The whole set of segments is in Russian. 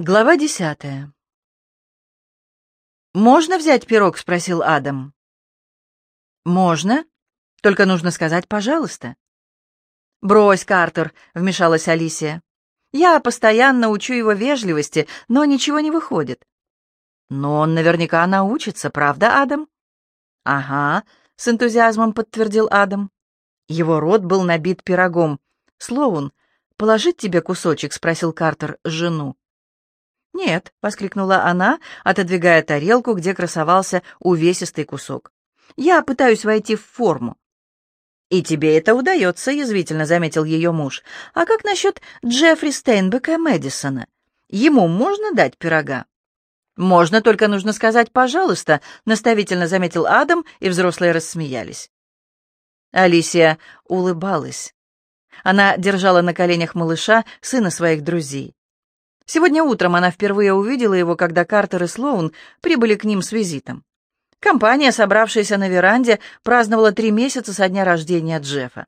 Глава десятая. «Можно взять пирог?» — спросил Адам. «Можно. Только нужно сказать «пожалуйста». «Брось, Картер», — вмешалась Алисия. «Я постоянно учу его вежливости, но ничего не выходит». «Но он наверняка научится, правда, Адам?» «Ага», — с энтузиазмом подтвердил Адам. Его рот был набит пирогом. «Слоун, положить тебе кусочек?» — спросил Картер жену. «Нет», — воскликнула она, отодвигая тарелку, где красовался увесистый кусок. «Я пытаюсь войти в форму». «И тебе это удается», — язвительно заметил ее муж. «А как насчет Джеффри Стейнбека Мэдисона? Ему можно дать пирога?» «Можно, только нужно сказать «пожалуйста», — наставительно заметил Адам, и взрослые рассмеялись. Алисия улыбалась. Она держала на коленях малыша, сына своих друзей. Сегодня утром она впервые увидела его, когда Картер и Слоун прибыли к ним с визитом. Компания, собравшаяся на веранде, праздновала три месяца со дня рождения Джеффа.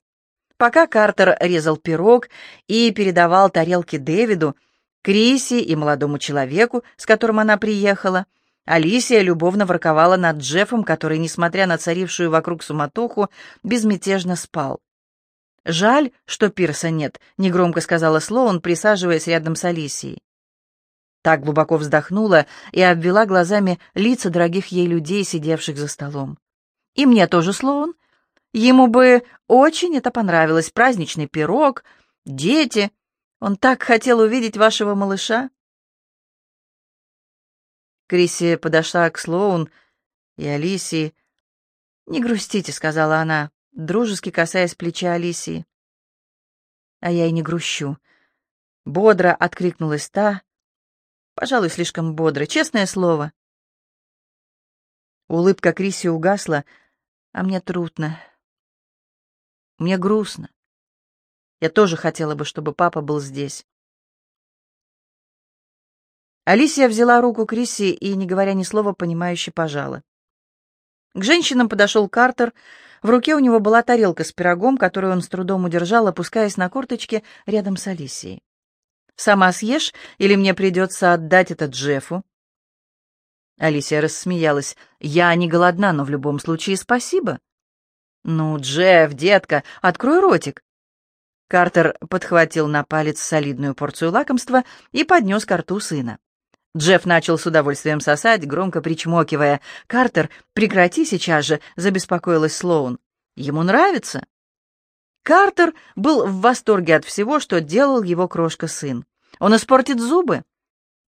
Пока Картер резал пирог и передавал тарелки Дэвиду, Криси и молодому человеку, с которым она приехала, Алисия любовно ворковала над Джеффом, который, несмотря на царившую вокруг суматоху, безмятежно спал. «Жаль, что Пирса нет», — негромко сказала Слоун, присаживаясь рядом с Алисией. Так глубоко вздохнула и обвела глазами лица дорогих ей людей, сидевших за столом. «И мне тоже, Слоун. Ему бы очень это понравилось. Праздничный пирог, дети. Он так хотел увидеть вашего малыша». Крисси подошла к Слоун и Алисии. «Не грустите», — сказала она, дружески касаясь плеча Алисии. «А я и не грущу». Бодро откликнулась та, Пожалуй, слишком бодро, честное слово. Улыбка Криси угасла, а мне трудно. Мне грустно. Я тоже хотела бы, чтобы папа был здесь. Алисия взяла руку Криси и, не говоря ни слова, понимающе пожала. К женщинам подошел Картер. В руке у него была тарелка с пирогом, которую он с трудом удержал, опускаясь на корточки рядом с Алисией. Сама съешь, или мне придется отдать это Джеффу?» Алисия рассмеялась. «Я не голодна, но в любом случае спасибо». «Ну, Джефф, детка, открой ротик». Картер подхватил на палец солидную порцию лакомства и поднес ко рту сына. Джефф начал с удовольствием сосать, громко причмокивая. «Картер, прекрати сейчас же», — забеспокоилась Слоун. «Ему нравится». Картер был в восторге от всего, что делал его крошка-сын. Он испортит зубы.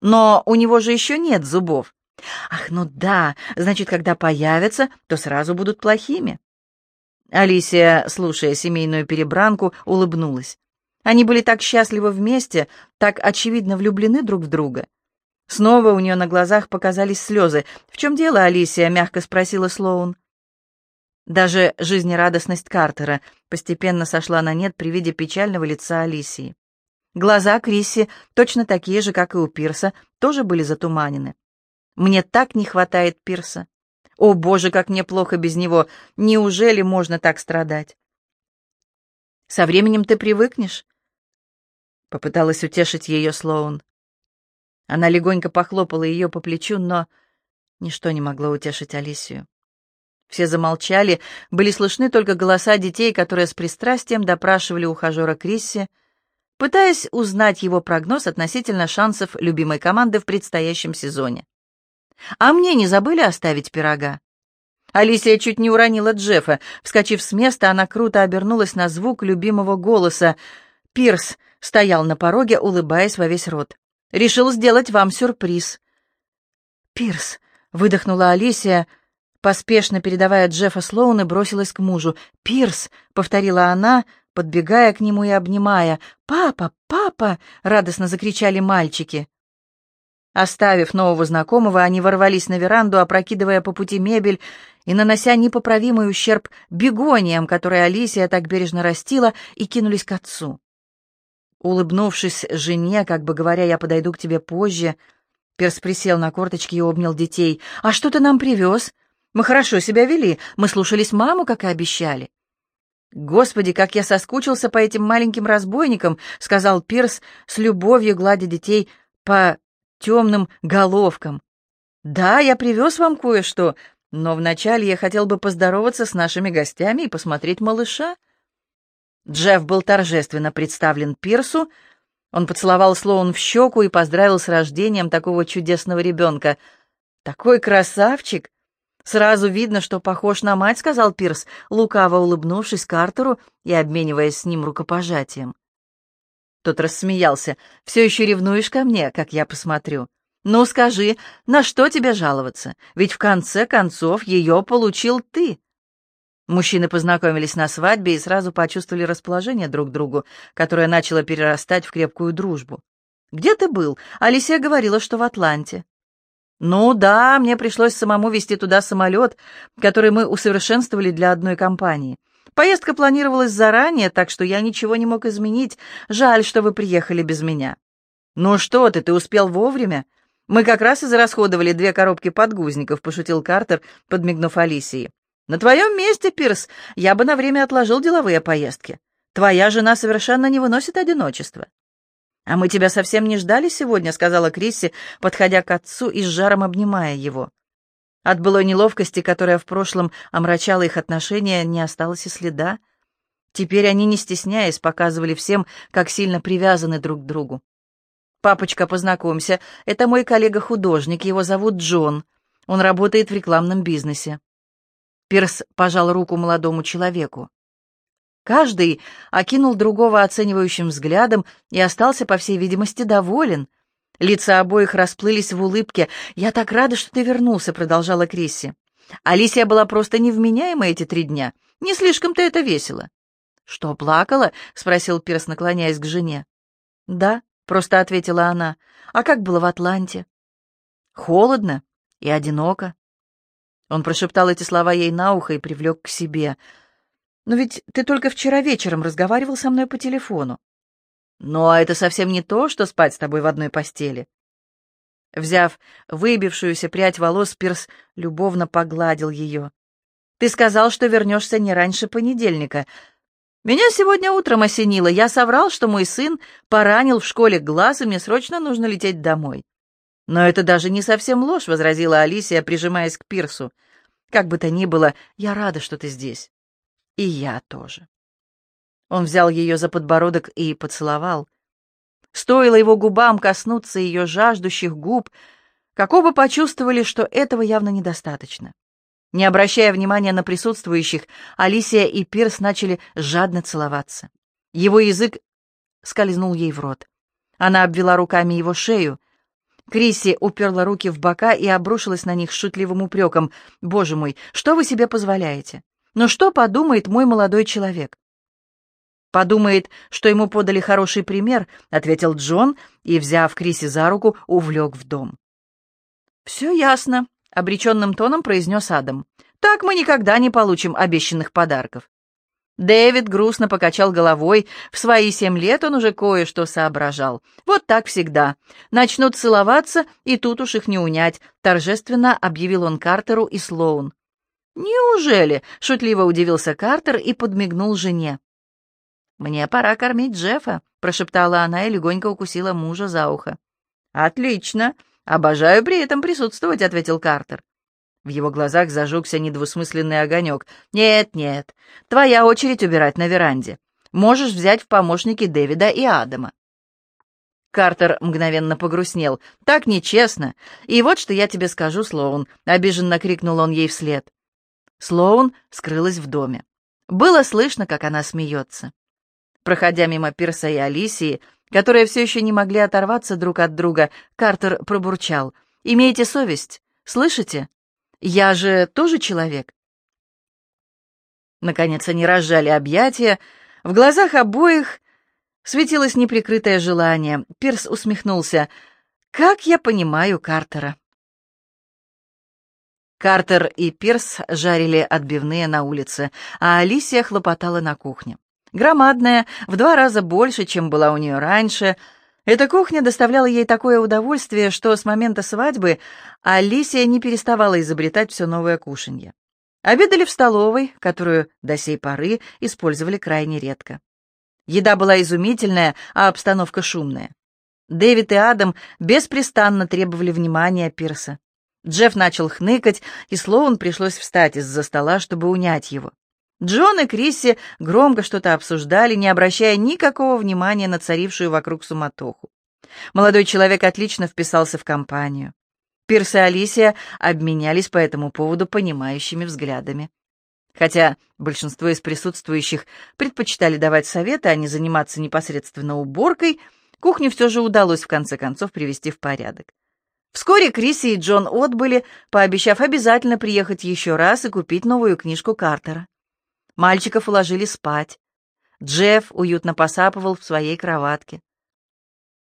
Но у него же еще нет зубов. Ах, ну да, значит, когда появятся, то сразу будут плохими. Алисия, слушая семейную перебранку, улыбнулась. Они были так счастливы вместе, так очевидно влюблены друг в друга. Снова у нее на глазах показались слезы. «В чем дело, Алисия?» — мягко спросила Слоун. Даже жизнерадостность Картера постепенно сошла на нет при виде печального лица Алисии. Глаза Крисси, точно такие же, как и у Пирса, тоже были затуманены. «Мне так не хватает Пирса. О, Боже, как мне плохо без него! Неужели можно так страдать?» «Со временем ты привыкнешь?» Попыталась утешить ее Слоун. Она легонько похлопала ее по плечу, но ничто не могло утешить Алисию. Все замолчали, были слышны только голоса детей, которые с пристрастием допрашивали ухажера Крисси, пытаясь узнать его прогноз относительно шансов любимой команды в предстоящем сезоне. «А мне не забыли оставить пирога?» Алисия чуть не уронила Джеффа. Вскочив с места, она круто обернулась на звук любимого голоса. Пирс стоял на пороге, улыбаясь во весь рот. «Решил сделать вам сюрприз». «Пирс», — выдохнула Алисия, поспешно передавая Джеффа Слоуна, бросилась к мужу. «Пирс», — повторила она, — подбегая к нему и обнимая. «Папа! Папа!» — радостно закричали мальчики. Оставив нового знакомого, они ворвались на веранду, опрокидывая по пути мебель и нанося непоправимый ущерб бегониям, которые Алисия так бережно растила, и кинулись к отцу. Улыбнувшись жене, как бы говоря, «я подойду к тебе позже», Перс присел на корточки и обнял детей. «А что ты нам привез? Мы хорошо себя вели, мы слушались маму, как и обещали». «Господи, как я соскучился по этим маленьким разбойникам!» — сказал Пирс с любовью, гладя детей по темным головкам. «Да, я привез вам кое-что, но вначале я хотел бы поздороваться с нашими гостями и посмотреть малыша». Джефф был торжественно представлен Пирсу. Он поцеловал Слоун в щеку и поздравил с рождением такого чудесного ребенка. «Такой красавчик!» «Сразу видно, что похож на мать», — сказал Пирс, лукаво улыбнувшись Картеру и обмениваясь с ним рукопожатием. Тот рассмеялся. «Все еще ревнуешь ко мне, как я посмотрю? Ну, скажи, на что тебе жаловаться? Ведь в конце концов ее получил ты». Мужчины познакомились на свадьбе и сразу почувствовали расположение друг к другу, которое начало перерастать в крепкую дружбу. «Где ты был?» Алисия говорила, что в Атланте. «Ну да, мне пришлось самому вести туда самолет, который мы усовершенствовали для одной компании. Поездка планировалась заранее, так что я ничего не мог изменить. Жаль, что вы приехали без меня». «Ну что ты, ты успел вовремя? Мы как раз израсходовали две коробки подгузников», — пошутил Картер, подмигнув Алисии. «На твоем месте, Пирс, я бы на время отложил деловые поездки. Твоя жена совершенно не выносит одиночества». «А мы тебя совсем не ждали сегодня», — сказала Крисси, подходя к отцу и с жаром обнимая его. От былой неловкости, которая в прошлом омрачала их отношения, не осталось и следа. Теперь они, не стесняясь, показывали всем, как сильно привязаны друг к другу. «Папочка, познакомься, это мой коллега-художник, его зовут Джон. Он работает в рекламном бизнесе». Пирс пожал руку молодому человеку. Каждый окинул другого оценивающим взглядом и остался, по всей видимости, доволен. Лица обоих расплылись в улыбке. «Я так рада, что ты вернулся», — продолжала Крисси. «Алисия была просто невменяема эти три дня. Не слишком-то это весело». «Что, плакала?» — спросил Пирс, наклоняясь к жене. «Да», — просто ответила она. «А как было в Атланте?» «Холодно и одиноко». Он прошептал эти слова ей на ухо и привлек к себе — но ведь ты только вчера вечером разговаривал со мной по телефону. Ну, а это совсем не то, что спать с тобой в одной постели. Взяв выбившуюся прядь волос, Пирс любовно погладил ее. «Ты сказал, что вернешься не раньше понедельника. Меня сегодня утром осенило. Я соврал, что мой сын поранил в школе глаз, и мне срочно нужно лететь домой». «Но это даже не совсем ложь», — возразила Алисия, прижимаясь к Пирсу. «Как бы то ни было, я рада, что ты здесь». И я тоже. Он взял ее за подбородок и поцеловал. Стоило его губам коснуться ее жаждущих губ, как оба почувствовали, что этого явно недостаточно. Не обращая внимания на присутствующих, Алисия и Пирс начали жадно целоваться. Его язык скользнул ей в рот. Она обвела руками его шею. Крисси уперла руки в бока и обрушилась на них с шутливым упреком. «Боже мой, что вы себе позволяете? Но что подумает мой молодой человек? «Подумает, что ему подали хороший пример», — ответил Джон и, взяв Криси за руку, увлек в дом. «Все ясно», — обреченным тоном произнес Адам. «Так мы никогда не получим обещанных подарков». Дэвид грустно покачал головой. В свои семь лет он уже кое-что соображал. Вот так всегда. Начнут целоваться, и тут уж их не унять, торжественно объявил он Картеру и Слоун. «Неужели?» — шутливо удивился Картер и подмигнул жене. «Мне пора кормить Джеффа», — прошептала она и легонько укусила мужа за ухо. «Отлично. Обожаю при этом присутствовать», — ответил Картер. В его глазах зажегся недвусмысленный огонек. «Нет, нет, твоя очередь убирать на веранде. Можешь взять в помощники Дэвида и Адама». Картер мгновенно погрустнел. «Так нечестно. И вот что я тебе скажу, Слоун», — обиженно крикнул он ей вслед. Слоун скрылась в доме. Было слышно, как она смеется. Проходя мимо Пирса и Алисии, которые все еще не могли оторваться друг от друга, Картер пробурчал. «Имейте совесть, слышите? Я же тоже человек». Наконец они разжали объятия. В глазах обоих светилось неприкрытое желание. Пирс усмехнулся. «Как я понимаю Картера». Картер и Пирс жарили отбивные на улице, а Алисия хлопотала на кухне. Громадная, в два раза больше, чем была у нее раньше. Эта кухня доставляла ей такое удовольствие, что с момента свадьбы Алисия не переставала изобретать все новое кушанье. Обедали в столовой, которую до сей поры использовали крайне редко. Еда была изумительная, а обстановка шумная. Дэвид и Адам беспрестанно требовали внимания Пирса. Джефф начал хныкать, и Слоун пришлось встать из-за стола, чтобы унять его. Джон и Крисси громко что-то обсуждали, не обращая никакого внимания на царившую вокруг суматоху. Молодой человек отлично вписался в компанию. Пирс и Алисия обменялись по этому поводу понимающими взглядами. Хотя большинство из присутствующих предпочитали давать советы, а не заниматься непосредственно уборкой, кухню все же удалось в конце концов привести в порядок. Вскоре Криси и Джон отбыли, пообещав обязательно приехать еще раз и купить новую книжку Картера. Мальчиков уложили спать. Джефф уютно посапывал в своей кроватке.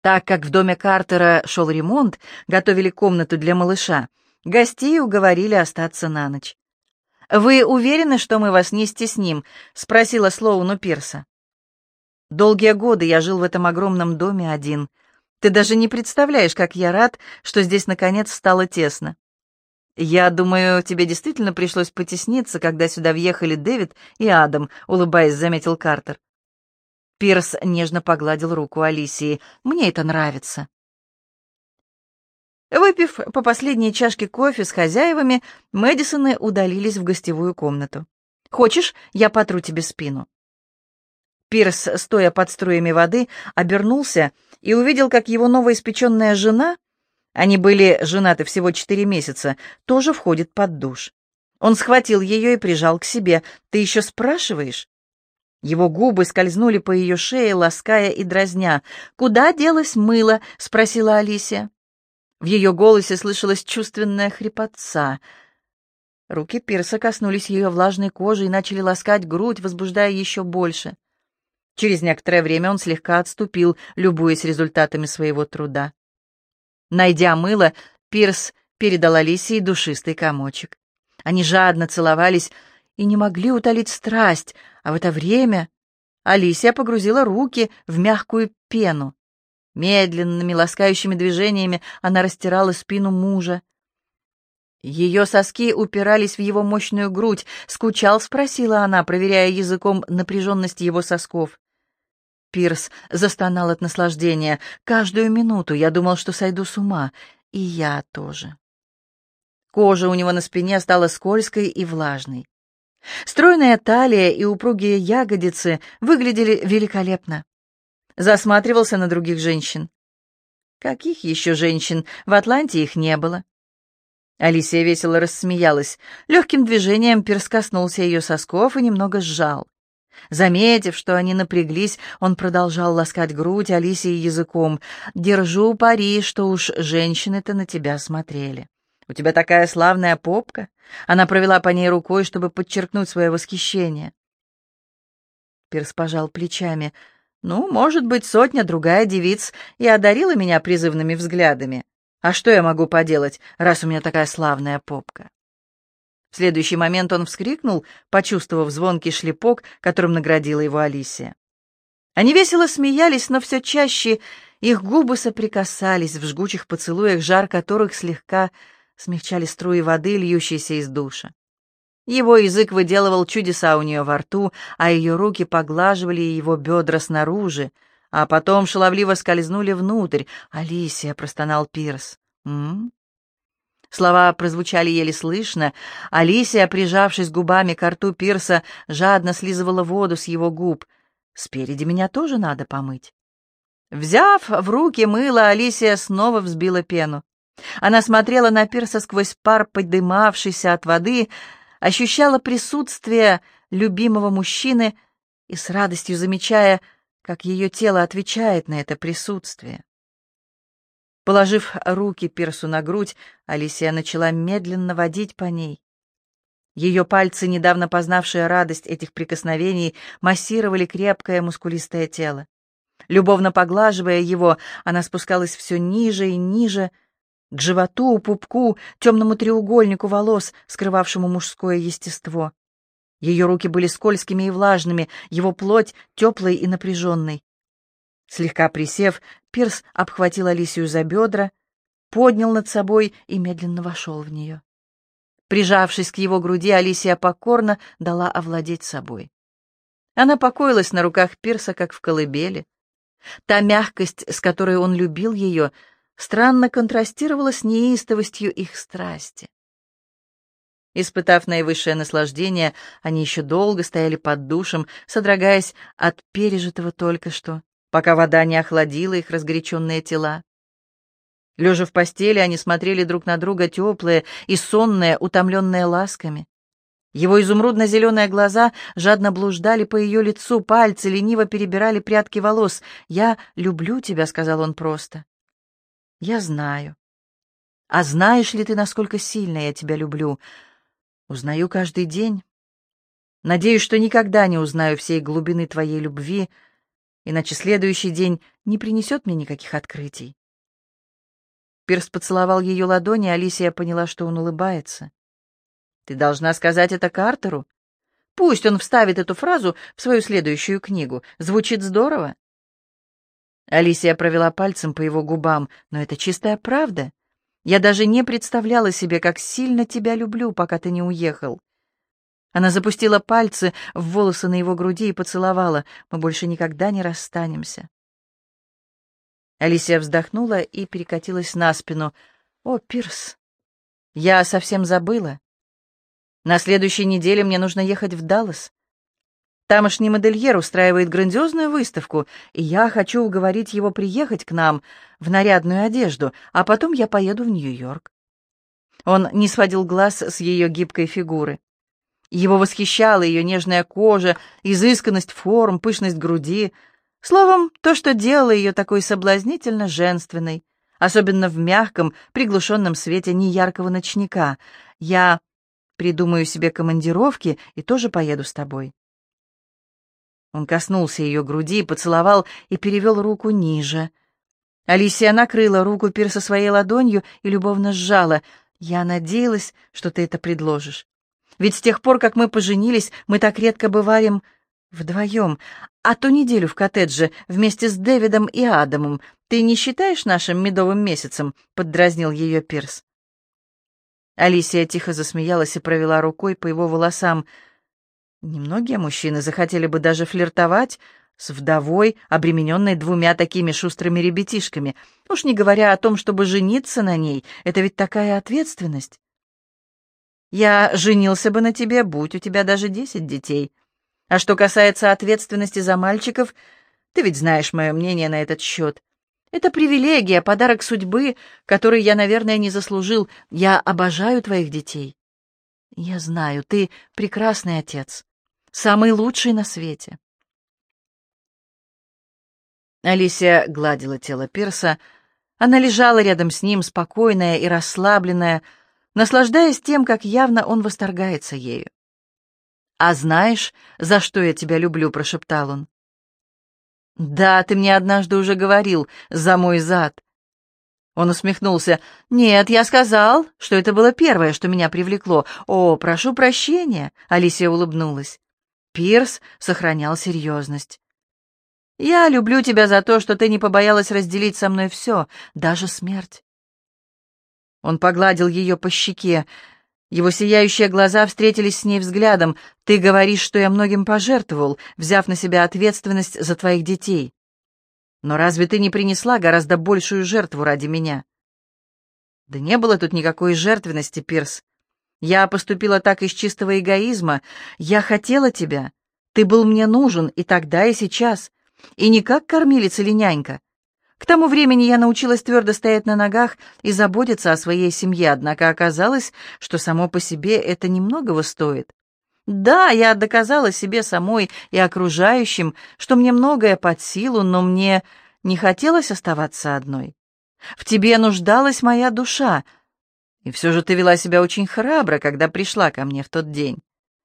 Так как в доме Картера шел ремонт, готовили комнату для малыша, гостей уговорили остаться на ночь. «Вы уверены, что мы вас не стесним?» — спросила Слоуну Пирса. «Долгие годы я жил в этом огромном доме один. Ты даже не представляешь, как я рад, что здесь наконец стало тесно. Я думаю, тебе действительно пришлось потесниться, когда сюда въехали Дэвид и Адам», — улыбаясь, заметил Картер. Пирс нежно погладил руку Алисии. «Мне это нравится». Выпив по последней чашке кофе с хозяевами, Мэдисоны удалились в гостевую комнату. «Хочешь, я потру тебе спину?» Пирс, стоя под струями воды, обернулся и увидел, как его новоиспеченная жена, они были женаты всего четыре месяца, тоже входит под душ. Он схватил ее и прижал к себе. «Ты еще спрашиваешь?» Его губы скользнули по ее шее, лаская и дразня. «Куда делось мыло?» — спросила Алисия. В ее голосе слышалась чувственная хрипотца. Руки Пирса коснулись ее влажной кожи и начали ласкать грудь, возбуждая еще больше. Через некоторое время он слегка отступил, любуясь результатами своего труда. Найдя мыло, Пирс передал Алисии душистый комочек. Они жадно целовались и не могли утолить страсть, а в это время Алисия погрузила руки в мягкую пену. Медленными, ласкающими движениями она растирала спину мужа. Ее соски упирались в его мощную грудь. «Скучал?» — спросила она, проверяя языком напряженность его сосков. Пирс застонал от наслаждения. «Каждую минуту я думал, что сойду с ума. И я тоже». Кожа у него на спине стала скользкой и влажной. Стройная талия и упругие ягодицы выглядели великолепно. Засматривался на других женщин. Каких еще женщин? В Атланте их не было. Алисия весело рассмеялась. Легким движением Пирс коснулся ее сосков и немного сжал. Заметив, что они напряглись, он продолжал ласкать грудь Алисии языком. «Держу пари, что уж женщины-то на тебя смотрели». «У тебя такая славная попка!» Она провела по ней рукой, чтобы подчеркнуть свое восхищение. Пирс пожал плечами. «Ну, может быть, сотня-другая девиц и одарила меня призывными взглядами. А что я могу поделать, раз у меня такая славная попка?» В следующий момент он вскрикнул, почувствовав звонкий шлепок, которым наградила его Алисия. Они весело смеялись, но все чаще их губы соприкасались в жгучих поцелуях, жар которых слегка смягчали струи воды, льющиеся из душа. Его язык выделывал чудеса у нее во рту, а ее руки поглаживали его бедра снаружи, а потом шаловливо скользнули внутрь. «Алисия!» — простонал Пирс. «М?», Слова прозвучали еле слышно. Алисия, прижавшись губами к рту Пирса, жадно слизывала воду с его губ. «Спереди меня тоже надо помыть». Взяв в руки мыло, Алисия снова взбила пену. Она смотрела на пирса сквозь пар, подымавшийся от воды, ощущала присутствие любимого мужчины и с радостью замечая, как ее тело отвечает на это присутствие. Положив руки пирсу на грудь, Алисия начала медленно водить по ней. Ее пальцы, недавно познавшие радость этих прикосновений, массировали крепкое мускулистое тело. Любовно поглаживая его, она спускалась все ниже и ниже, к животу, пупку, темному треугольнику волос, скрывавшему мужское естество. Ее руки были скользкими и влажными, его плоть теплой и напряженной. Слегка присев, Пирс обхватил Алисию за бедра, поднял над собой и медленно вошел в нее. Прижавшись к его груди, Алисия покорно дала овладеть собой. Она покоилась на руках Пирса, как в колыбели. Та мягкость, с которой он любил ее, странно контрастировала с неистовостью их страсти. Испытав наивысшее наслаждение, они еще долго стояли под душем, содрогаясь от пережитого только что, пока вода не охладила их разгоряченные тела. Лежа в постели, они смотрели друг на друга теплые и сонные, утомленные ласками. Его изумрудно-зеленые глаза жадно блуждали по ее лицу, пальцы лениво перебирали прядки волос. «Я люблю тебя», — сказал он просто. «Я знаю». «А знаешь ли ты, насколько сильно я тебя люблю?» «Узнаю каждый день. Надеюсь, что никогда не узнаю всей глубины твоей любви, иначе следующий день не принесет мне никаких открытий». Пирс поцеловал ее ладони, Алисия поняла, что он улыбается. Ты должна сказать это Картеру. Пусть он вставит эту фразу в свою следующую книгу. Звучит здорово. Алисия провела пальцем по его губам, но это чистая правда. Я даже не представляла себе, как сильно тебя люблю, пока ты не уехал. Она запустила пальцы в волосы на его груди и поцеловала. Мы больше никогда не расстанемся. Алисия вздохнула и перекатилась на спину. «О, Пирс, я совсем забыла. На следующей неделе мне нужно ехать в Даллас. Тамошний модельер устраивает грандиозную выставку, и я хочу уговорить его приехать к нам в нарядную одежду, а потом я поеду в Нью-Йорк. Он не сводил глаз с ее гибкой фигуры. Его восхищала ее нежная кожа, изысканность форм, пышность груди. Словом, то, что делало ее такой соблазнительно женственной, особенно в мягком, приглушенном свете неяркого ночника. Я Придумаю себе командировки и тоже поеду с тобой. Он коснулся ее груди, поцеловал и перевел руку ниже. Алисия накрыла руку Пирса своей ладонью и любовно сжала. «Я надеялась, что ты это предложишь. Ведь с тех пор, как мы поженились, мы так редко бываем вдвоем. А ту неделю в коттедже вместе с Дэвидом и Адамом ты не считаешь нашим медовым месяцем?» — поддразнил ее Пирс. Алисия тихо засмеялась и провела рукой по его волосам. Немногие мужчины захотели бы даже флиртовать с вдовой, обремененной двумя такими шустрыми ребятишками. Уж не говоря о том, чтобы жениться на ней, это ведь такая ответственность. Я женился бы на тебе, будь у тебя даже десять детей. А что касается ответственности за мальчиков, ты ведь знаешь мое мнение на этот счет. Это привилегия, подарок судьбы, который я, наверное, не заслужил. Я обожаю твоих детей. Я знаю, ты прекрасный отец, самый лучший на свете. Алисия гладила тело Пирса. Она лежала рядом с ним, спокойная и расслабленная, наслаждаясь тем, как явно он восторгается ею. «А знаешь, за что я тебя люблю?» — прошептал он. «Да, ты мне однажды уже говорил, за мой зад». Он усмехнулся. «Нет, я сказал, что это было первое, что меня привлекло. О, прошу прощения», — Алисия улыбнулась. Пирс сохранял серьезность. «Я люблю тебя за то, что ты не побоялась разделить со мной все, даже смерть». Он погладил ее по щеке. Его сияющие глаза встретились с ней взглядом. «Ты говоришь, что я многим пожертвовал, взяв на себя ответственность за твоих детей. Но разве ты не принесла гораздо большую жертву ради меня?» «Да не было тут никакой жертвенности, Пирс. Я поступила так из чистого эгоизма. Я хотела тебя. Ты был мне нужен и тогда, и сейчас. И не как кормилица или нянька. К тому времени я научилась твердо стоять на ногах и заботиться о своей семье, однако оказалось, что само по себе это немногого стоит. Да, я доказала себе самой и окружающим, что мне многое под силу, но мне не хотелось оставаться одной. В тебе нуждалась моя душа, и все же ты вела себя очень храбро, когда пришла ко мне в тот день.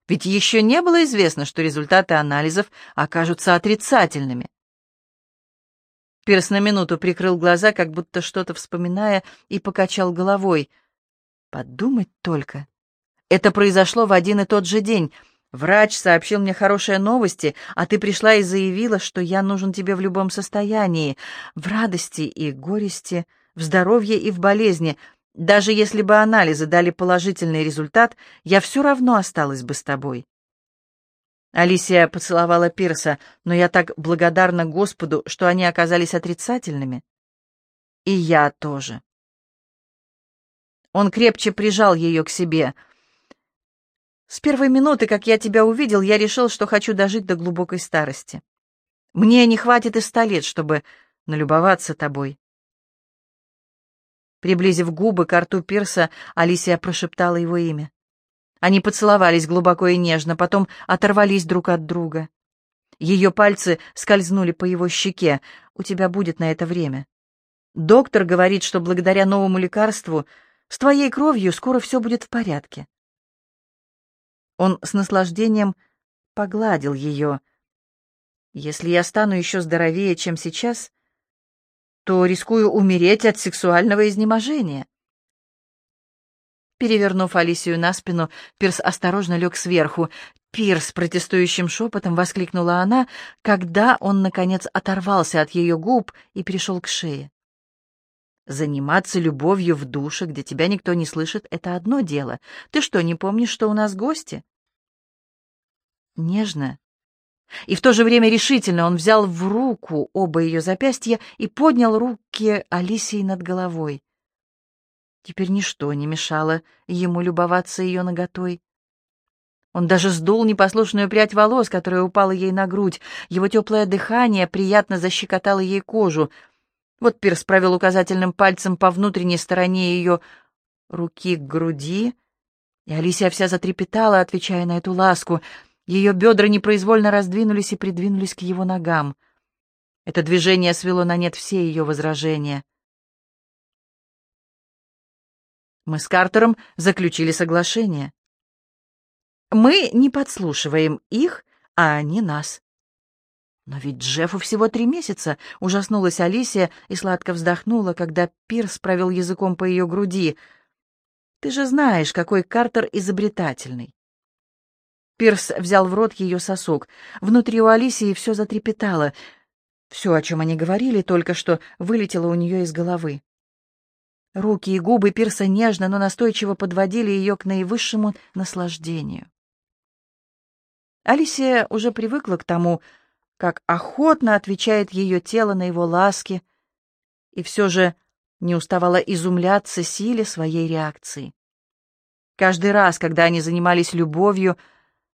Ведь еще не было известно, что результаты анализов окажутся отрицательными. Пирс на минуту прикрыл глаза, как будто что-то вспоминая, и покачал головой. «Подумать только. Это произошло в один и тот же день. Врач сообщил мне хорошие новости, а ты пришла и заявила, что я нужен тебе в любом состоянии, в радости и горести, в здоровье и в болезни. Даже если бы анализы дали положительный результат, я все равно осталась бы с тобой». Алисия поцеловала Пирса, но я так благодарна Господу, что они оказались отрицательными. И я тоже. Он крепче прижал ее к себе. С первой минуты, как я тебя увидел, я решил, что хочу дожить до глубокой старости. Мне не хватит и ста лет, чтобы налюбоваться тобой. Приблизив губы к рту Пирса, Алисия прошептала его имя. Они поцеловались глубоко и нежно, потом оторвались друг от друга. Ее пальцы скользнули по его щеке. «У тебя будет на это время. Доктор говорит, что благодаря новому лекарству с твоей кровью скоро все будет в порядке». Он с наслаждением погладил ее. «Если я стану еще здоровее, чем сейчас, то рискую умереть от сексуального изнеможения». Перевернув Алисию на спину, Пирс осторожно лег сверху. «Пирс!» — протестующим шепотом воскликнула она, когда он, наконец, оторвался от ее губ и перешел к шее. «Заниматься любовью в душе, где тебя никто не слышит, — это одно дело. Ты что, не помнишь, что у нас гости?» Нежно и в то же время решительно он взял в руку оба ее запястья и поднял руки Алисии над головой. Теперь ничто не мешало ему любоваться ее наготой. Он даже сдул непослушную прядь волос, которая упала ей на грудь. Его теплое дыхание приятно защекотало ей кожу. Вот Пирс провел указательным пальцем по внутренней стороне ее руки к груди, и Алисия вся затрепетала, отвечая на эту ласку. Ее бедра непроизвольно раздвинулись и придвинулись к его ногам. Это движение свело на нет все ее возражения. Мы с Картером заключили соглашение. Мы не подслушиваем их, а они нас. Но ведь Джеффу всего три месяца, ужаснулась Алисия и сладко вздохнула, когда Пирс провел языком по ее груди. Ты же знаешь, какой Картер изобретательный. Пирс взял в рот ее сосок. Внутри у Алисии все затрепетало. Все, о чем они говорили, только что вылетело у нее из головы. Руки и губы Пирса нежно, но настойчиво подводили ее к наивысшему наслаждению. Алисия уже привыкла к тому, как охотно отвечает ее тело на его ласки, и все же не уставала изумляться силе своей реакции. Каждый раз, когда они занимались любовью,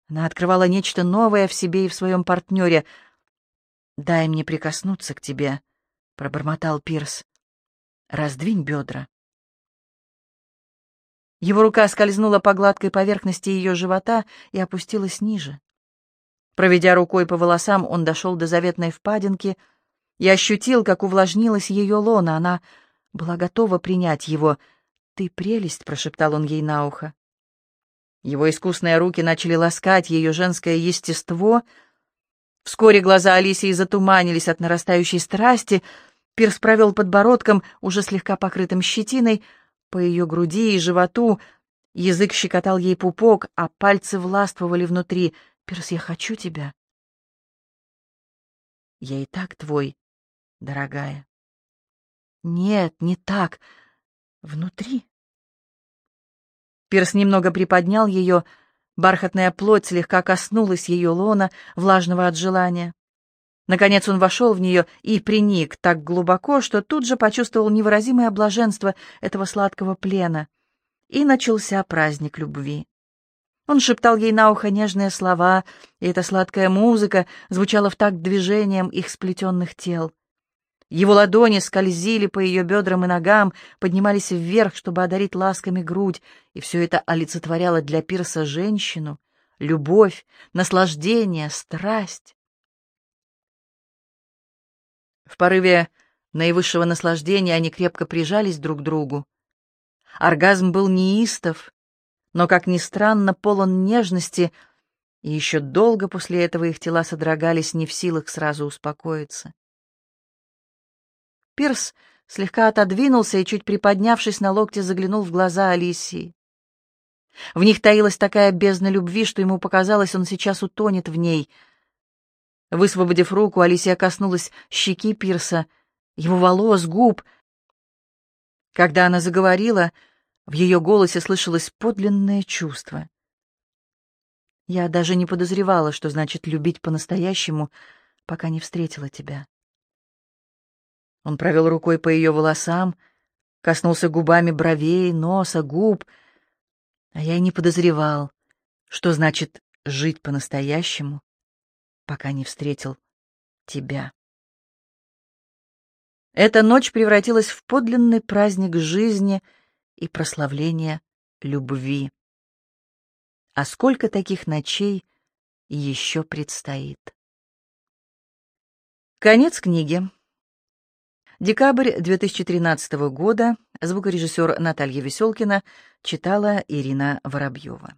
она открывала нечто новое в себе и в своем партнере. «Дай мне прикоснуться к тебе», — пробормотал Пирс. Раздвинь бедра. Его рука скользнула по гладкой поверхности ее живота и опустилась ниже. Проведя рукой по волосам, он дошел до заветной впадинки и ощутил, как увлажнилась ее лона. Она была готова принять его. «Ты прелесть», — прошептал он ей на ухо. Его искусные руки начали ласкать ее женское естество. Вскоре глаза Алисии затуманились от нарастающей страсти — Пирс провел подбородком, уже слегка покрытым щетиной, по ее груди и животу. Язык щекотал ей пупок, а пальцы властвовали внутри. «Пирс, я хочу тебя». «Я и так твой, дорогая». «Нет, не так. Внутри». Пирс немного приподнял ее, бархатная плоть слегка коснулась ее лона, влажного от желания. Наконец он вошел в нее и приник так глубоко, что тут же почувствовал невыразимое блаженство этого сладкого плена. И начался праздник любви. Он шептал ей на ухо нежные слова, и эта сладкая музыка звучала в такт движением их сплетенных тел. Его ладони скользили по ее бедрам и ногам, поднимались вверх, чтобы одарить ласками грудь, и все это олицетворяло для Пирса женщину, любовь, наслаждение, страсть. В порыве наивысшего наслаждения они крепко прижались друг к другу. Оргазм был неистов, но, как ни странно, полон нежности, и еще долго после этого их тела содрогались, не в силах сразу успокоиться. Пирс слегка отодвинулся и, чуть приподнявшись на локте, заглянул в глаза Алисии. В них таилась такая бездна любви, что ему показалось, он сейчас утонет в ней — Высвободив руку, Алисия коснулась щеки Пирса, его волос, губ. Когда она заговорила, в ее голосе слышалось подлинное чувство. Я даже не подозревала, что значит любить по-настоящему, пока не встретила тебя. Он провел рукой по ее волосам, коснулся губами бровей, носа, губ, а я и не подозревал, что значит жить по-настоящему, пока не встретил тебя. Эта ночь превратилась в подлинный праздник жизни и прославления любви. А сколько таких ночей еще предстоит? Конец книги. Декабрь 2013 года. Звукорежиссер Наталья Веселкина читала Ирина Воробьева.